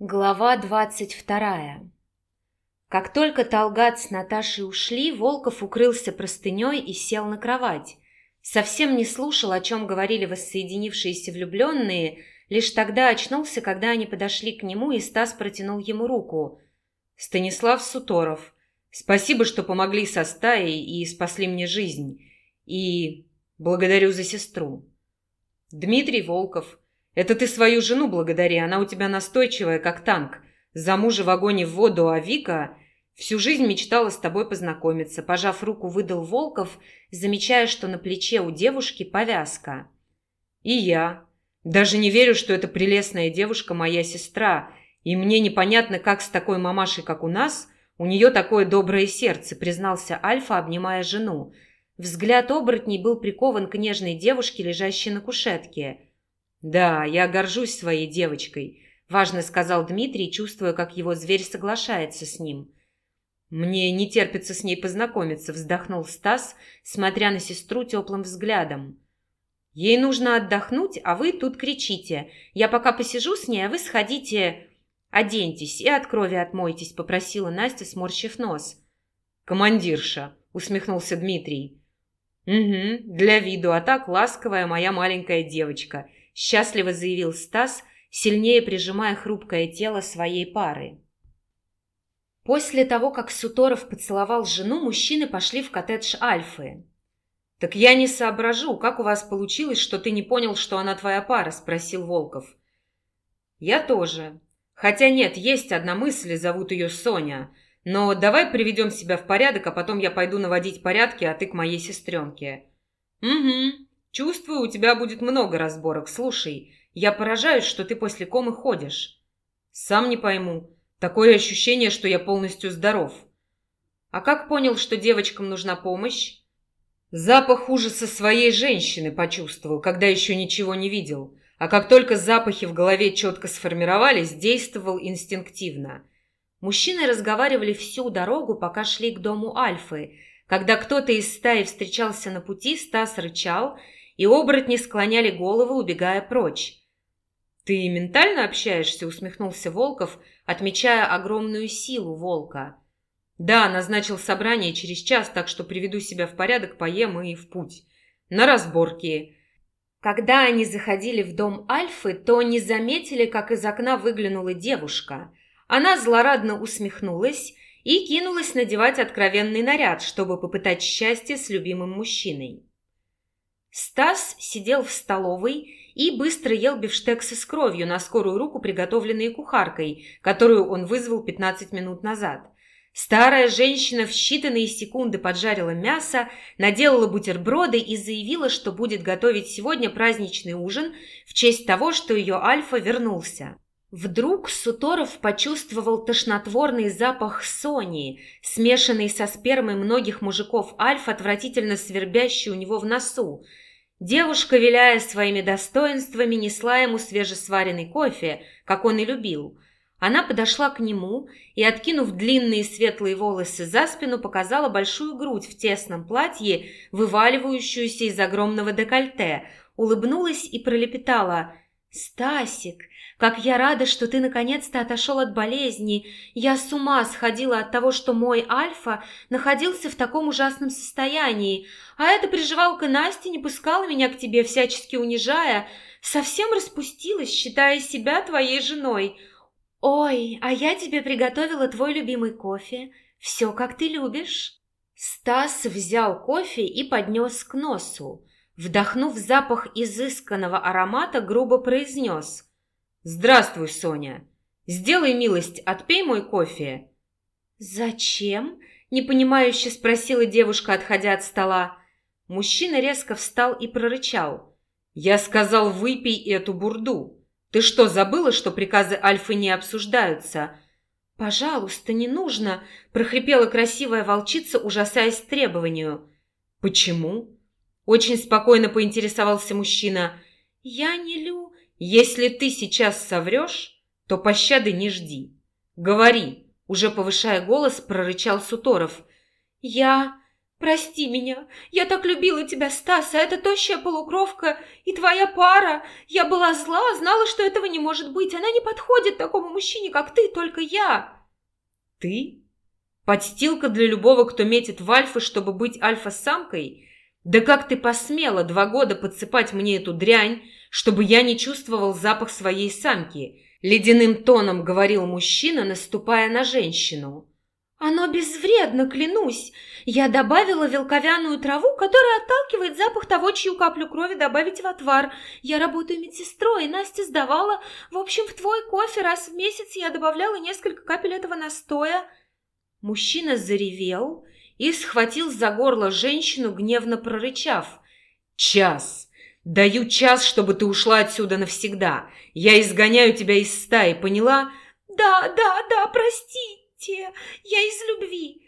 Глава двадцать вторая Как только Талгат с Наташей ушли, Волков укрылся простыней и сел на кровать. Совсем не слушал, о чем говорили воссоединившиеся влюбленные, лишь тогда очнулся, когда они подошли к нему, и Стас протянул ему руку. «Станислав Суторов, спасибо, что помогли со стаей и спасли мне жизнь. И благодарю за сестру. Дмитрий Волков». Это ты свою жену благодари, она у тебя настойчивая, как танк. За мужа в огонь в воду, а Вика всю жизнь мечтала с тобой познакомиться. Пожав руку, выдал Волков, замечая, что на плече у девушки повязка. И я. Даже не верю, что эта прелестная девушка моя сестра, и мне непонятно, как с такой мамашей, как у нас, у нее такое доброе сердце, признался Альфа, обнимая жену. Взгляд оборотней был прикован к нежной девушке, лежащей на кушетке – «Да, я горжусь своей девочкой», – важно сказал Дмитрий, чувствуя, как его зверь соглашается с ним. «Мне не терпится с ней познакомиться», – вздохнул Стас, смотря на сестру теплым взглядом. «Ей нужно отдохнуть, а вы тут кричите. Я пока посижу с ней, а вы сходите, оденьтесь и от крови отмойтесь», – попросила Настя, сморщив нос. «Командирша», – усмехнулся Дмитрий. «Угу, для виду, а так ласковая моя маленькая девочка», счастливо заявил Стас, сильнее прижимая хрупкое тело своей пары. После того, как Суторов поцеловал жену, мужчины пошли в коттедж Альфы. «Так я не соображу, как у вас получилось, что ты не понял, что она твоя пара?» – спросил Волков. «Я тоже. Хотя нет, есть одна мысль, зовут ее Соня. Но давай приведем себя в порядок, а потом я пойду наводить порядки, а ты к моей сестренке». «Угу. Чувствую, у тебя будет много разборок. Слушай, я поражаюсь, что ты после комы ходишь. Сам не пойму. Такое ощущение, что я полностью здоров. А как понял, что девочкам нужна помощь? Запах ужаса своей женщины почувствовал, когда еще ничего не видел. А как только запахи в голове четко сформировались, действовал инстинктивно. Мужчины разговаривали всю дорогу, пока шли к дому Альфы. Когда кто-то из стаи встречался на пути, Стас рычал – и оборотни склоняли головы, убегая прочь. «Ты ментально общаешься?» — усмехнулся Волков, отмечая огромную силу волка. «Да, назначил собрание через час, так что приведу себя в порядок, поем и в путь. На разборки». Когда они заходили в дом Альфы, то не заметили, как из окна выглянула девушка. Она злорадно усмехнулась и кинулась надевать откровенный наряд, чтобы попытать счастье с любимым мужчиной. Стас сидел в столовой и быстро ел бифштексы с кровью на скорую руку, приготовленные кухаркой, которую он вызвал 15 минут назад. Старая женщина в считанные секунды поджарила мясо, наделала бутерброды и заявила, что будет готовить сегодня праздничный ужин в честь того, что ее Альфа вернулся. Вдруг Суторов почувствовал тошнотворный запах Сони, смешанный со спермой многих мужиков Альфа, отвратительно свербящий у него в носу. Девушка, виляя своими достоинствами, несла ему свежесваренный кофе, как он и любил. Она подошла к нему и, откинув длинные светлые волосы за спину, показала большую грудь в тесном платье, вываливающуюся из огромного декольте, улыбнулась и пролепетала «Стасик, как я рада, что ты наконец-то отошел от болезни. Я с ума сходила от того, что мой Альфа находился в таком ужасном состоянии, а эта приживалка Настя не пускала меня к тебе, всячески унижая, совсем распустилась, считая себя твоей женой. Ой, а я тебе приготовила твой любимый кофе. Все, как ты любишь». Стас взял кофе и поднес к носу. Вдохнув запах изысканного аромата, грубо произнес «Здравствуй, Соня. Сделай милость, отпей мой кофе». «Зачем?» – непонимающе спросила девушка, отходя от стола. Мужчина резко встал и прорычал. «Я сказал, выпей эту бурду. Ты что, забыла, что приказы Альфы не обсуждаются?» «Пожалуйста, не нужно!» – прохрипела красивая волчица, ужасаясь требованию. «Почему?» – очень спокойно поинтересовался мужчина. «Я не лю...» Если ты сейчас соврешь, то пощады не жди. Говори, уже повышая голос, прорычал Суторов. Я... Прости меня. Я так любила тебя, Стас, а эта тощая полукровка и твоя пара. Я была зла, знала, что этого не может быть. Она не подходит такому мужчине, как ты, только я». «Ты? Подстилка для любого, кто метит в альфа, чтобы быть альфа-самкой? Да как ты посмела два года подсыпать мне эту дрянь, чтобы я не чувствовал запах своей самки?» Ледяным тоном говорил мужчина, наступая на женщину. «Оно безвредно, клянусь. Я добавила велковяную траву, которая отталкивает запах того, чью каплю крови добавить в отвар. Я работаю медсестрой, и Настя сдавала. В общем, в твой кофе раз в месяц я добавляла несколько капель этого настоя». Мужчина заревел и схватил за горло женщину, гневно прорычав. «Час! Даю час, чтобы ты ушла отсюда навсегда. Я изгоняю тебя из стаи, поняла?» «Да, да, да, прости!» те, я из любви!»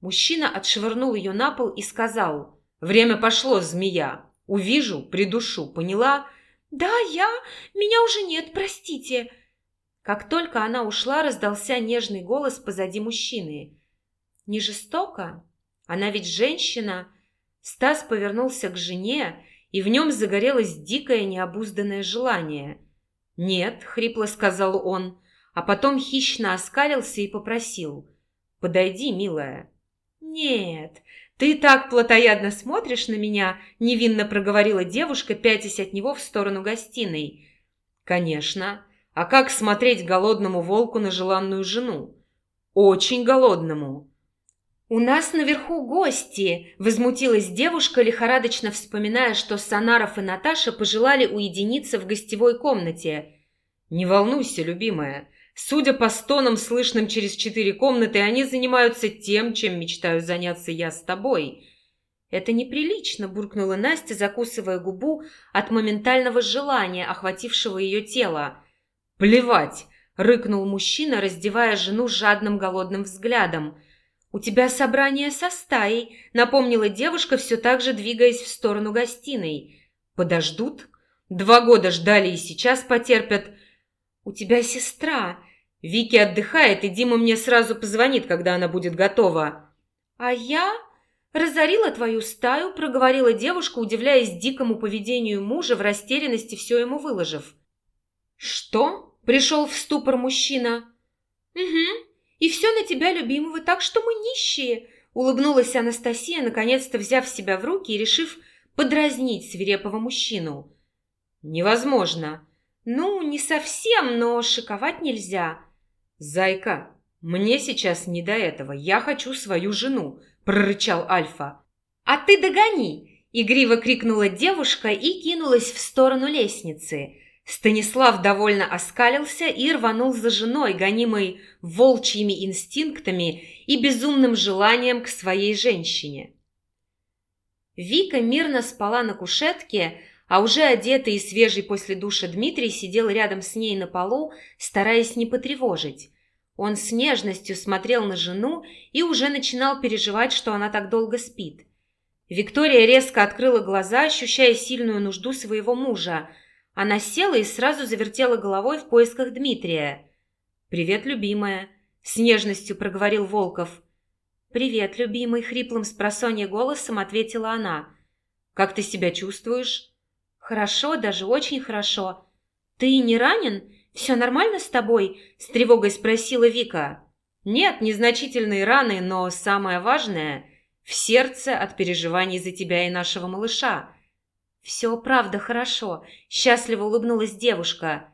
Мужчина отшвырнул ее на пол и сказал, «Время пошло, змея. Увижу, придушу, поняла?» «Да, я... Меня уже нет, простите!» Как только она ушла, раздался нежный голос позади мужчины. «Не жестоко? Она ведь женщина!» Стас повернулся к жене, и в нем загорелось дикое необузданное желание. «Нет», — хрипло сказал он, а потом хищно оскалился и попросил. «Подойди, милая». «Нет, ты так плотоядно смотришь на меня», — невинно проговорила девушка, пятясь от него в сторону гостиной. «Конечно. А как смотреть голодному волку на желанную жену? Очень голодному». «У нас наверху гости!» – возмутилась девушка, лихорадочно вспоминая, что Санаров и Наташа пожелали уединиться в гостевой комнате. «Не волнуйся, любимая. Судя по стонам, слышным через четыре комнаты, они занимаются тем, чем мечтаю заняться я с тобой. Это неприлично, буркнула Настя, закусывая губу от моментального желания, охватившего ее тело. Плевать, рыкнул мужчина, раздевая жену жадным голодным взглядом. «У тебя собрание со стаей», — напомнила девушка, все так же двигаясь в сторону гостиной. «Подождут? Два года ждали и сейчас потерпят. «У тебя сестра. Вики отдыхает, и Дима мне сразу позвонит, когда она будет готова». «А я разорила твою стаю», — проговорила девушка, удивляясь дикому поведению мужа, в растерянности все ему выложив. «Что?» — пришел в ступор мужчина. «Угу. И все на тебя, любимого, так что мы нищие», — улыбнулась Анастасия, наконец-то взяв себя в руки и решив подразнить свирепого мужчину. «Невозможно. «Ну, не совсем, но шиковать нельзя». «Зайка, мне сейчас не до этого. Я хочу свою жену», – прорычал Альфа. «А ты догони!» – игриво крикнула девушка и кинулась в сторону лестницы. Станислав довольно оскалился и рванул за женой, гонимой волчьими инстинктами и безумным желанием к своей женщине. Вика мирно спала на кушетке, а уже одетый и свежий после душа Дмитрий сидел рядом с ней на полу, стараясь не потревожить. Он с нежностью смотрел на жену и уже начинал переживать, что она так долго спит. Виктория резко открыла глаза, ощущая сильную нужду своего мужа. Она села и сразу завертела головой в поисках Дмитрия. «Привет, любимая», — с нежностью проговорил Волков. «Привет, любимый», — хриплым с голосом ответила она. «Как ты себя чувствуешь?» «Хорошо, даже очень хорошо. Ты не ранен? Все нормально с тобой?» – с тревогой спросила Вика. «Нет, незначительные раны, но самое важное – в сердце от переживаний за тебя и нашего малыша». «Все правда хорошо», – счастливо улыбнулась девушка.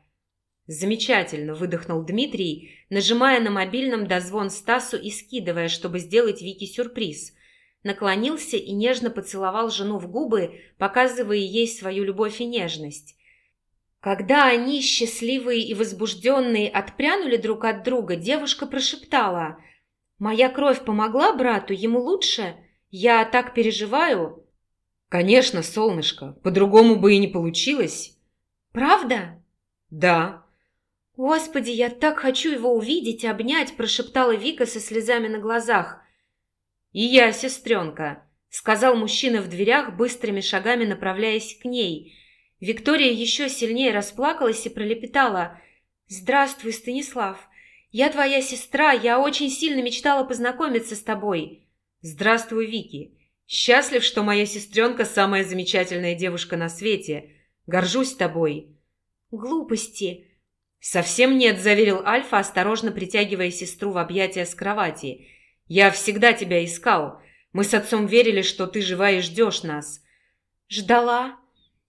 «Замечательно», – выдохнул Дмитрий, нажимая на мобильном дозвон Стасу и скидывая, чтобы сделать Вике сюрприз – наклонился и нежно поцеловал жену в губы, показывая ей свою любовь и нежность. Когда они, счастливые и возбужденные, отпрянули друг от друга, девушка прошептала «Моя кровь помогла брату? Ему лучше? Я так переживаю?» «Конечно, солнышко, по-другому бы и не получилось». «Правда?» «Да». «Господи, я так хочу его увидеть, обнять», – прошептала Вика со слезами на глазах – «И я, сестренка», — сказал мужчина в дверях, быстрыми шагами направляясь к ней. Виктория еще сильнее расплакалась и пролепетала. «Здравствуй, Станислав. Я твоя сестра, я очень сильно мечтала познакомиться с тобой». «Здравствуй, Вики. Счастлив, что моя сестренка самая замечательная девушка на свете. Горжусь тобой». «Глупости!» «Совсем нет», — заверил Альфа, осторожно притягивая сестру в объятия с кровати. «Я всегда тебя искал. Мы с отцом верили, что ты жива и ждешь нас». «Ждала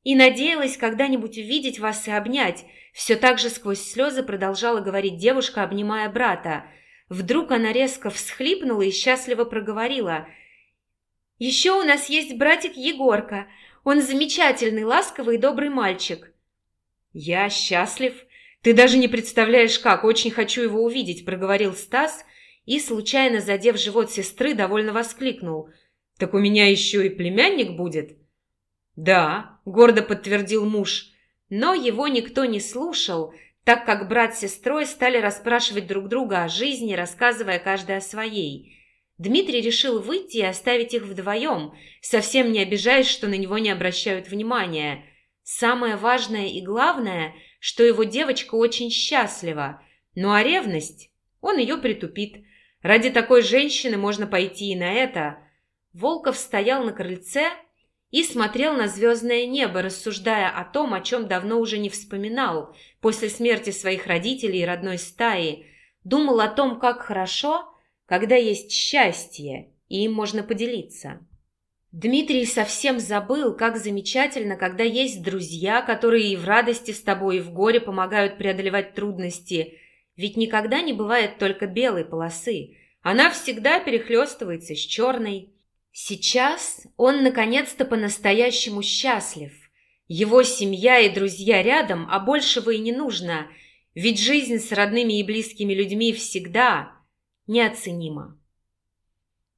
и надеялась когда-нибудь увидеть вас и обнять», все так же сквозь слезы продолжала говорить девушка, обнимая брата. Вдруг она резко всхлипнула и счастливо проговорила. «Еще у нас есть братик Егорка. Он замечательный, ласковый и добрый мальчик». «Я счастлив. Ты даже не представляешь, как. Очень хочу его увидеть», — проговорил Стас и, случайно задев живот сестры, довольно воскликнул. «Так у меня еще и племянник будет?» «Да», — гордо подтвердил муж, но его никто не слушал, так как брат с сестрой стали расспрашивать друг друга о жизни, рассказывая каждый о своей. Дмитрий решил выйти и оставить их вдвоем, совсем не обижаясь, что на него не обращают внимания. Самое важное и главное, что его девочка очень счастлива, ну а ревность, он ее притупит. Ради такой женщины можно пойти и на это. Волков стоял на крыльце, и смотрел на звездное небо, рассуждая о том, о чем давно уже не вспоминал после смерти своих родителей и родной стаи. Думал о том, как хорошо, когда есть счастье, и им можно поделиться. Дмитрий совсем забыл, как замечательно, когда есть друзья, которые и в радости с тобой, и в горе помогают преодолевать трудности. Ведь никогда не бывает только белой полосы. Она всегда перехлестывается с черной. Сейчас он наконец-то по-настоящему счастлив. Его семья и друзья рядом, а большего и не нужно, ведь жизнь с родными и близкими людьми всегда неоценима.